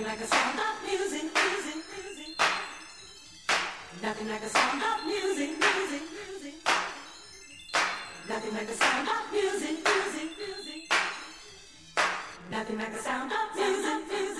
Nothing like a sound of music, music, music. Nothing like a sound of music, music, music. Nothing like a sound of music, music.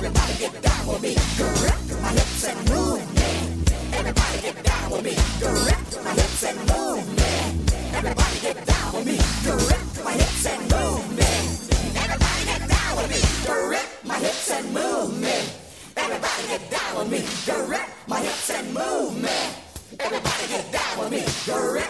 Everybody get down with me. Direct my hips and move, yeah. Everybody get down with me. Direct my hips and move, yeah. Everybody get down with me. Direct my hips and move, yeah. Everybody get down with me. Direct my hips and move, yeah. Everybody get down with me. Direct my hips and move, yeah. Everybody get down with me. Direct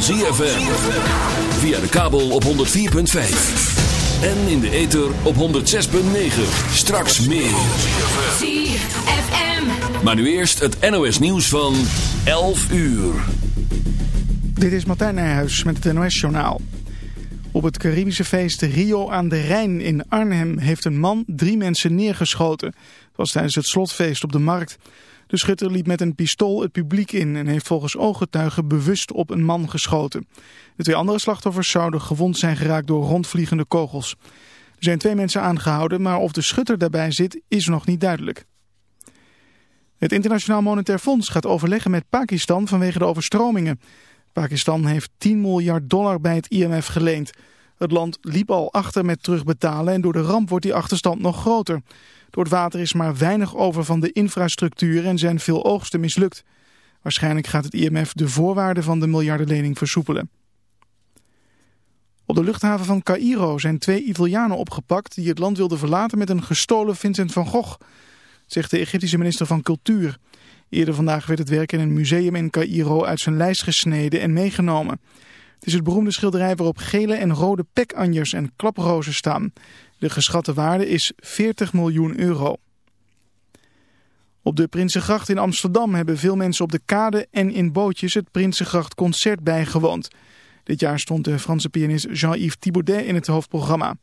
Van ZFM. Via de kabel op 104.5. En in de ether op 106.9. Straks meer. ZFM. Maar nu eerst het NOS nieuws van 11 uur. Dit is Martijn Nijhuis met het NOS-journaal. Op het Caribische feest Rio aan de Rijn in Arnhem heeft een man drie mensen neergeschoten. Het was tijdens het slotfeest op de markt. De schutter liep met een pistool het publiek in en heeft volgens ooggetuigen bewust op een man geschoten. De twee andere slachtoffers zouden gewond zijn geraakt door rondvliegende kogels. Er zijn twee mensen aangehouden, maar of de schutter daarbij zit is nog niet duidelijk. Het Internationaal Monetair Fonds gaat overleggen met Pakistan vanwege de overstromingen. Pakistan heeft 10 miljard dollar bij het IMF geleend. Het land liep al achter met terugbetalen en door de ramp wordt die achterstand nog groter. Door het water is maar weinig over van de infrastructuur en zijn veel oogsten mislukt. Waarschijnlijk gaat het IMF de voorwaarden van de miljardenlening versoepelen. Op de luchthaven van Cairo zijn twee Italianen opgepakt die het land wilden verlaten met een gestolen Vincent van Gogh, zegt de Egyptische minister van Cultuur. Eerder vandaag werd het werk in een museum in Cairo uit zijn lijst gesneden en meegenomen. Het is het beroemde schilderij waarop gele en rode pekanjers en klaprozen staan. De geschatte waarde is 40 miljoen euro. Op de Prinsengracht in Amsterdam hebben veel mensen op de kade en in bootjes het Prinsengracht concert bijgewoond. Dit jaar stond de Franse pianist Jean-Yves Thibaudet in het hoofdprogramma.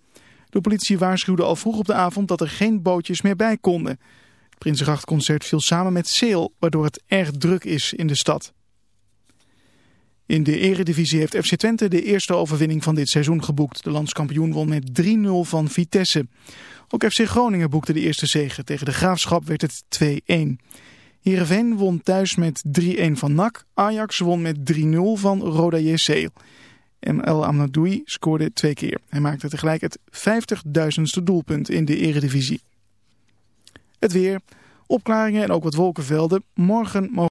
De politie waarschuwde al vroeg op de avond dat er geen bootjes meer bij konden. Het Prinsengrachtconcert viel samen met Seel, waardoor het erg druk is in de stad. In de eredivisie heeft FC Twente de eerste overwinning van dit seizoen geboekt. De landskampioen won met 3-0 van Vitesse. Ook FC Groningen boekte de eerste zege. Tegen de Graafschap werd het 2-1. Heerenveen won thuis met 3-1 van NAC. Ajax won met 3-0 van Roda JC. El Amnadoui scoorde twee keer. Hij maakte tegelijk het 50.000ste doelpunt in de eredivisie. Het weer, opklaringen en ook wat wolkenvelden. Morgen